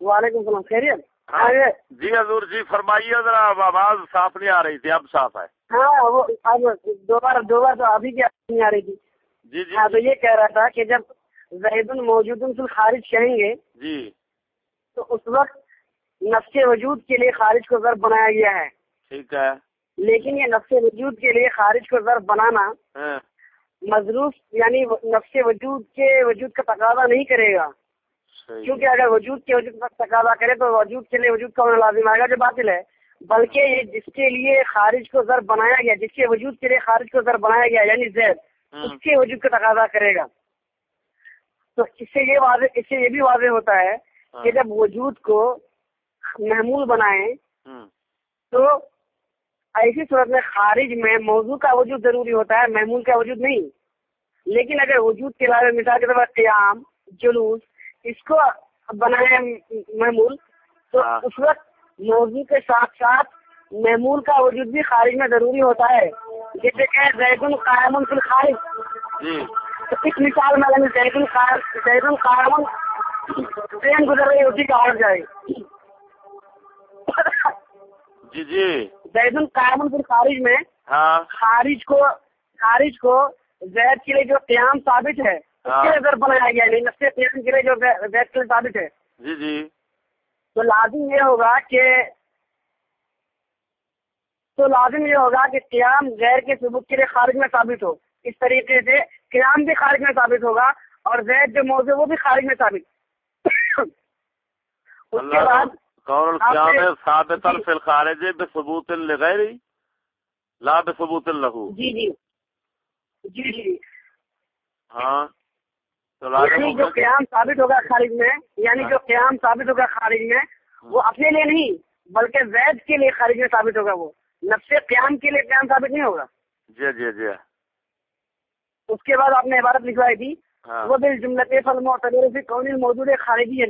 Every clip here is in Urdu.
وعلیکم السلام خیریت؟ ہاں جی حضور جی فرمائیے ذرا آواز صاف نہیں آ رہی تھی اب صاف ہے۔ ہاں وہ اب دو بار دو بار تو ابھی کی نہیں آ رہی تھی۔ جی جی ہاں تو یہ کہہ رہا تھا کہ جب زید موجود خارج کہیں گے جی۔ تو اس وقت نفس وجود کے لیے خارج کو ضرب بنایا گیا ہے۔ ٹھیک ہے۔ لیکن یہ نفس وجود کے لیے خارج کو ضرب بنانا ہاں، مضروف یعنی نفس وجود کے وجود کا تقاضا نہیں کرے گا۔ کیونکہ اگر وجود کے وجود کا تقاضا کرے تو وجود کے لیے وجود کا ہونا لازم آئے گا جو باطل ہے بلکہ یہ جس کے لیے خارج کو ضرب بنایا گیا جس کے وجود کے لیے خارج کو ضرب بنایا گیا یعنی زید ہاں، اس کے وجود کا تقاضا کرے گا۔ تو اس سے یہ واضح اس سے یہ بھی واضح ہوتا ہے کہ ہاں، جب وجود کو محمول بنائیں ہاں، تو ایسی صورت میں خارج میں موضوع کا وجود ضروری ہوتا ہے محمول کا وجود نہیں۔ لیکن اگر وجود کے علاوہ مثال کے طور پر قیام جلوس اس کو بنائے محمول تو ہاں۔ اس وقت موضوع کے ساتھ ساتھ محمول کا وجود بھی خارج میں ضروری ہوتا ہے۔ جیسے کہ زید القائم فی الخارج۔ تو اس مثال میں اگر زید زید القائم ٹرین گزر رہی اسی کا اور جائے۔ جی جی۔ زید القائم فی الخارج میں ہاں۔ خارج کو خارج کو زید کے لیے جو قیام ثابت ہے ہاں۔ جو کے لیے ثابت ہے۔ جی جی۔ تو لازم یہ ہوگا کہ تو لازم یہ ہوگا کہ قیام غیر کے ثبوت کے لیے خارج میں ثابت ہو۔ اس طریقے سے قیام بھی خارج میں ثابت ہوگا اور زید جو موضوع وہ بھی خارج میں ثابت۔ اس کے بعد قول القیام جی۔ فی الخارج بثبوت لغیر لا بثبوت له جی جی۔ جی جی۔ ہاں۔ یعنی جو قیام ثابت ہوگا خارج میں یعنی ہاں۔ جو قیام ثابت ہوگا خارج میں وہ اپنے لیے نہیں بلکہ زید کے لیے خارج میں ثابت ہوگا وہ۔ نفس قیام کے لیے قیام ثابت نہیں ہوگا۔ جی جی جی۔ اس کے بعد آپ نے عبارت لکھوائی تھی ہاں۔ وہ بال جملت فلم سے کون موجود خارجی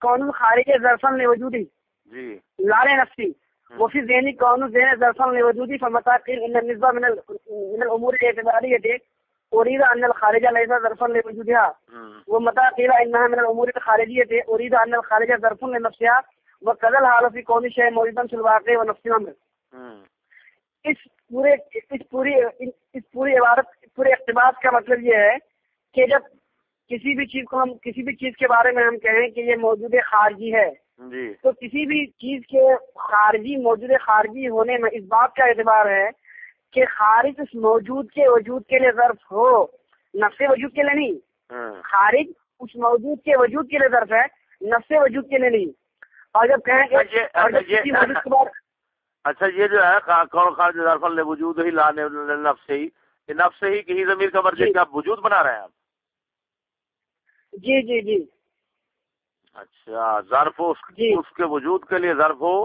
کون خارج ظرفن وجودی جی۔ لال نفسی وفي ذهني كونه ذهن ظرفا لوجودي فمتى قيل ان النسبه من ال- من الامور الاعتباريه اريد ان الخارج ليس ظرفا لوجودها. ومتى قيل انها من الامور الخارجيه اريد ان الخارج ظرف لنفسها. وكذا الحال في كون شيء موجودا في الواقع ونفس الامر اس پورے اس پوری اس پوری عبارت پورے اقتباس کا مطلب یہ ہے کہ جب کسی بھی چیز کو ہم کسی بھی چیز کے بارے میں ہم کہیں کہ یہ موجود خارجی ہے جی۔ تو کسی بھی چیز کے خارجی موجود خارجی ہونے میں اس بات کا اعتبار ہے کہ خارج اس موجود کے وجود کے لیے ظرف ہو نفس وجود کے لیے نہیں ہاں، خارج اس موجود کے وجود کے لیے ظرف ہے نفس وجود کے لیے نہیں اور جب کہیں کہ کے بعد اچھا یہ جو ہے کون خارج ظرف وجود ہی لانے نفس ہی نفس ہی کی ضمیر کا مرجع جی۔ آپ وجود بنا رہے ہیں آپ جی جی جی اچھا ظرف اس, جی۔ اس کے وجود کے لیے ظرف ہو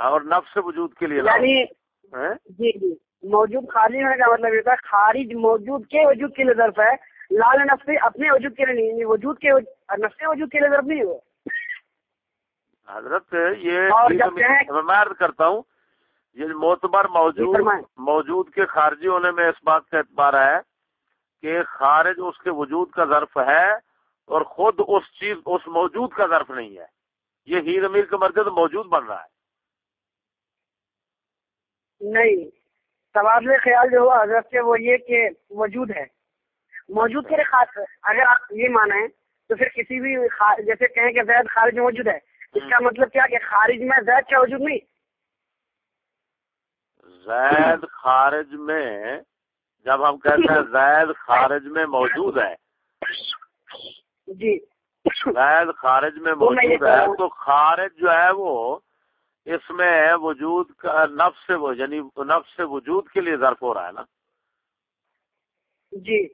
اور نفس وجود کے لیے۔ یعنی؟ جی جی۔ موجود خارجی ہونے کا مطلب یہ تھا خارج موجود کے وجود کے لیے ظرف ہے لال نفس اپنے وجود کے لیے نہیں وجود کے نفس وجود کے لیے ظرف نہیں ہو۔ حضرت یہ میں عرض کرتا ہوں یہ معتبر موجود فرمائیں۔ موجود کے خارجی ہونے میں اس بات کا اعتبار ہے کہ خارج اس کے وجود کا ظرف ہے اور خود اس چیز اس موجود کا ظرف نہیں ہے۔ یہ ہی ضمیر کا مرکز موجود بن رہا ہے۔ نہیں۔ تبادلہ خیال جو ہوا حضرت سے وہ یہ کہ وجود ہے۔ موجود کے خاص اگر آپ یہ مانیں تو پھر کسی بھی جیسے کہیں کہ زید خارج میں موجود ہے۔ اس کا مطلب کیا کہ خارج میں زید کا وجود نہیں؟ زید خارج میں جب ہم کہتے ہیں زید خارج میں موجود ہے۔ جی۔ زید خارج میں موجود ہے۔ تو خارج جو ہے وہ اس میں وجود کا نفس سے وہ یعنی نفس سے وجود کے لیے ظرف ہو رہا ہے نا؟ جی۔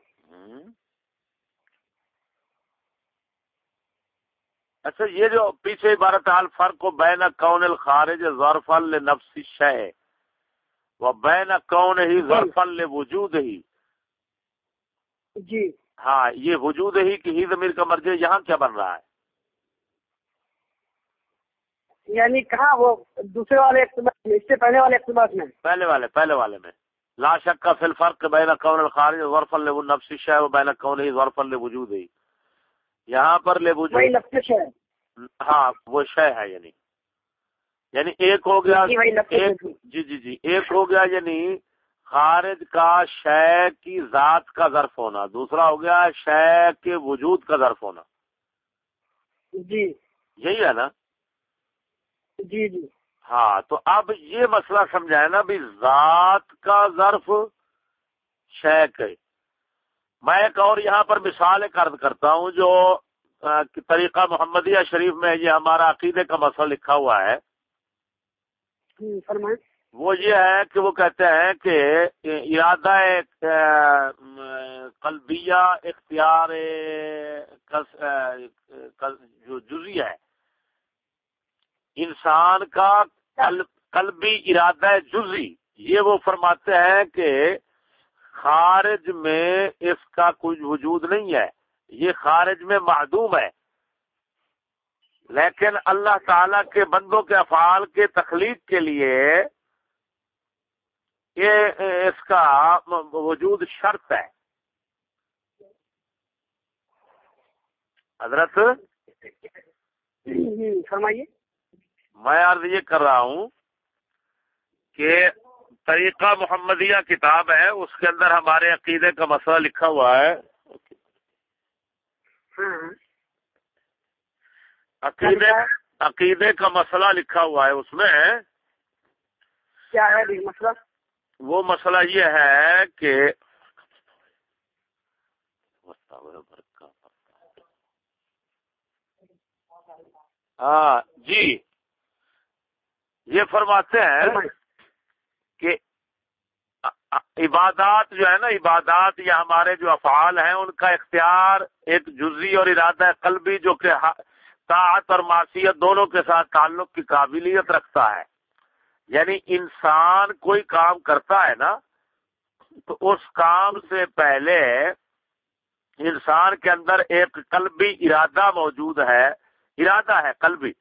اچھا یہ جو پیچھے عبارت حال فرق کو بین کون الخارج ظرف نفس شے و بین کون ہی ظرف وجود ہی۔ جی۔ ہاں یہ وجود ہی کی ہی ضمیر کا مرجع یہاں کیا بن رہا ہے؟ یعنی کہاں وہ دوسرے والے اقتباس میں اس سے پہلے والے اقتباس میں؟ پہلے والے پہلے والے میں۔ لا شک کا فی الفرق بین کون الخارج ظرف النفس شے و بین کون ہی ظرف وجود ہی یہاں پر لے وجود وہی لفظ ہے ہاں وہ شے ہے یعنی۔ یعنی ایک ہو گیا جی، ایک جی جی جی ایک ہو گیا یعنی خارج کا شے کی ذات کا ظرف ہونا۔ دوسرا ہو گیا شے کے وجود کا ظرف ہونا۔ جی۔ یہی ہے نا؟ جی جی۔ ہاں تو اب یہ مسئلہ سمجھائے نا بھی ذات کا ظرف شے کے۔ میں ایک اور یہاں پر مثال کرد کرتا ہوں جو طریقہ محمدیہ شریف میں یہ ہمارا عقیدے کا مسئلہ لکھا ہوا ہے۔ وہ یہ ہے کہ وہ کہتے ہیں کہ ارادہ قلبیہ اختیار جو جزی ہے۔ انسان کا قلبی ارادہ جزی یہ وہ فرماتے ہیں کہ خارج میں اس کا کوئی وجود نہیں ہے۔ یہ خارج میں معدوم ہے۔ لیکن اللہ تعالی کے بندوں کے افعال کے تخلیق کے لیے یہ اس کا وجود شرط ہے۔ حضرت؟ جی، فرمائیے۔ میں عرض یہ کر رہا ہوں کہ طریقہ محمدیہ کتاب ہے اس کے اندر ہمارے عقیدے کا مسئلہ لکھا ہوا ہے۔ عقیدے عقیدے کا مسئلہ لکھا ہوا ہے اس میں۔ کیا ہے مسئلہ؟ وہ مسئلہ یہ ہے کہ ہاں جی۔ یہ فرماتے ہیں فرمائیں کہ عبادات جو ہے نا عبادات یا ہمارے جو افعال ہیں ان کا اختیار ایک جزی اور ارادہ قلبی جو کہ طاعت اور معصیت دونوں کے ساتھ تعلق کی قابلیت رکھتا ہے۔ یعنی انسان کوئی کام کرتا ہے نا تو اس کام سے پہلے انسان کے اندر ایک قلبی ارادہ موجود ہے ارادہ ہے قلبی۔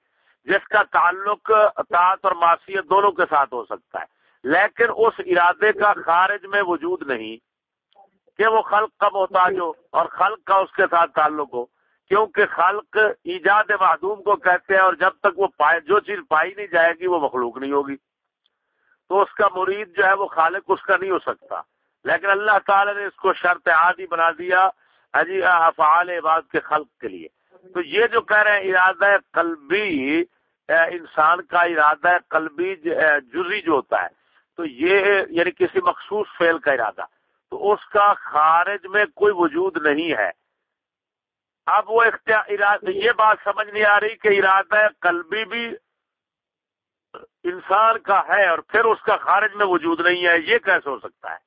جس کا تعلق طاعت اور معصیت دونوں کے ساتھ ہو سکتا ہے۔ لیکن اس ارادے کا خارج میں وجود نہیں کہ وہ خلق کا محتاج ہو اور خلق کا اس کے ساتھ تعلق ہو، کیونکہ خلق ایجاد معدوم کو کہتے ہیں اور جب تک وہ پائے، جو چیز پائی نہیں جائے گی، وہ مخلوق نہیں ہوگی۔ تو اس کا مرید جو ہے وہ خالق اس کا نہیں ہو سکتا۔ لیکن اللہ تعالی نے اس کو شرط عادی بنا دیا، اجی افعال عباد کے خلق کے لیے۔ تو یہ جو کہہ رہے ہیں، ارادہ قلبی انسان کا ارادہ قلبی جزی جو ہوتا ہے، تو یہ یعنی کسی مخصوص فعل کا ارادہ۔ تو اس کا خارج میں کوئی وجود نہیں ہے۔ اب وہ اختیار یہ بات سمجھ نہیں آ رہی کہ ارادہ قلبی بھی انسان کا ہے اور پھر اس کا خارج میں وجود نہیں ہے، یہ کیسے ہو سکتا ہے؟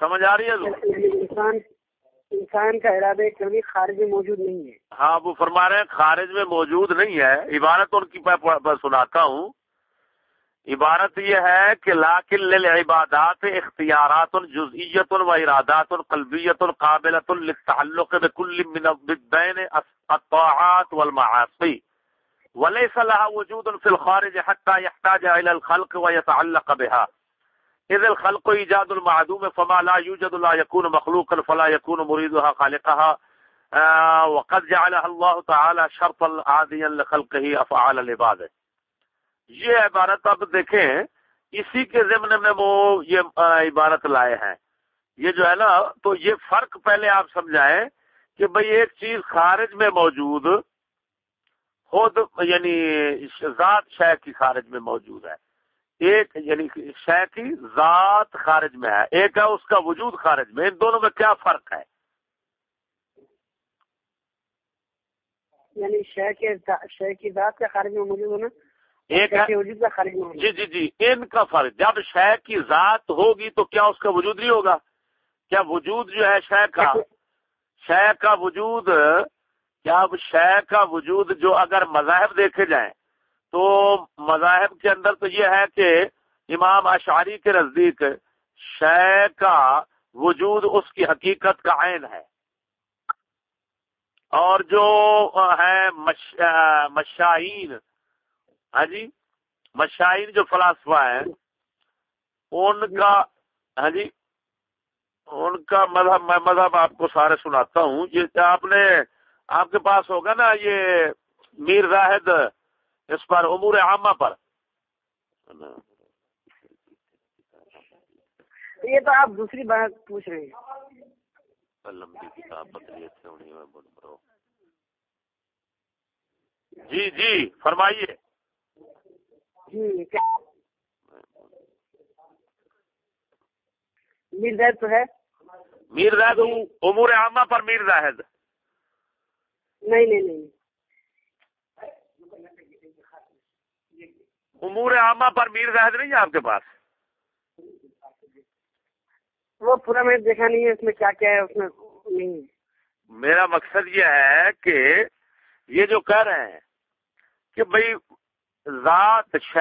سمجھ آ رہی ہے انسان کا ارادہ کبھی خارج میں موجود نہیں ہے۔ ہاں وہ فرما رہے ہیں، خارج میں موجود نہیں ہے۔ عبارت ان کی میں سناتا ہوں۔ عبارت یہ ہے کہ لاکن للعبادات اختیارات جزئیت و ارادات قلبیت قابلت للتعلق بكل من الضدين الطاعات والمعاصي۔ وليس لها وجود في الخارج حتى يحتاج الى الخلق ويتعلق بها۔ اذ الخلق ایجاد المعدوم فما لا يوجد لا يكون مخلوقا فلا يكون مريدها خالقها. وقد جعلها الله تعالى شرطا عاديا لخلقه افعال العباد یہ عبارت اب دیکھیں، اسی کے ضمن میں وہ یہ عبارت لائے ہیں۔ یہ جو ہے نا، تو یہ فرق پہلے آپ سمجھائیں کہ بھئی ایک چیز خارج میں موجود، خود یعنی ذات شے کی خارج میں موجود ہے۔ ایک یعنی شے کی ذات خارج میں ہے۔ ایک ہے اس کا وجود خارج میں۔ ان دونوں میں کیا فرق ہے؟ یعنی شے کے شے کی ذات کا خارج میں موجود ہونا ایک ہے کے وجود کا خارج میں ہونا جی جی جی ان کا فرق۔ جب شے کی ذات ہوگی تو کیا اس کا وجود نہیں ہوگا؟ کیا وجود جو ہے شے کا؟ شے کا وجود کیا شے کا وجود جو اگر مذاہب دیکھے جائیں تو مذاہب کے اندر تو یہ ہے کہ امام اشعری کے نزدیک شے کا وجود اس کی حقیقت کا عین ہے۔ اور جو ہے مش- مشاہین ہاں جی مشاہین جو فلاسفہ ہیں، ان کا ہاں جی ان کا مذہب، میں مذہب آپ کو سارے سناتا ہوں۔ یہ آپ نے، آپ کے پاس ہوگا نا یہ میر راہد اس پر امور عامہ پر۔ یہ تو آپ دوسری بات پوچھ رہے ہیں۔ لمبی کتاب جی جی فرمائیے۔ جی میر زید تو ہے؟ میر زاہد امور عامہ پر میر زاہد نہیں نہیں نہیں۔ امور عامہ پر میر زاہد نہیں ہے آپ کے پاس؟ وہ پورا میں دیکھا نہیں ہے اس میں کیا کیا ہے اس میں نہیں میرا مقصد یہ ہے کہ یہ جو کہہ رہے ہیں کہ بھائی ذات شہ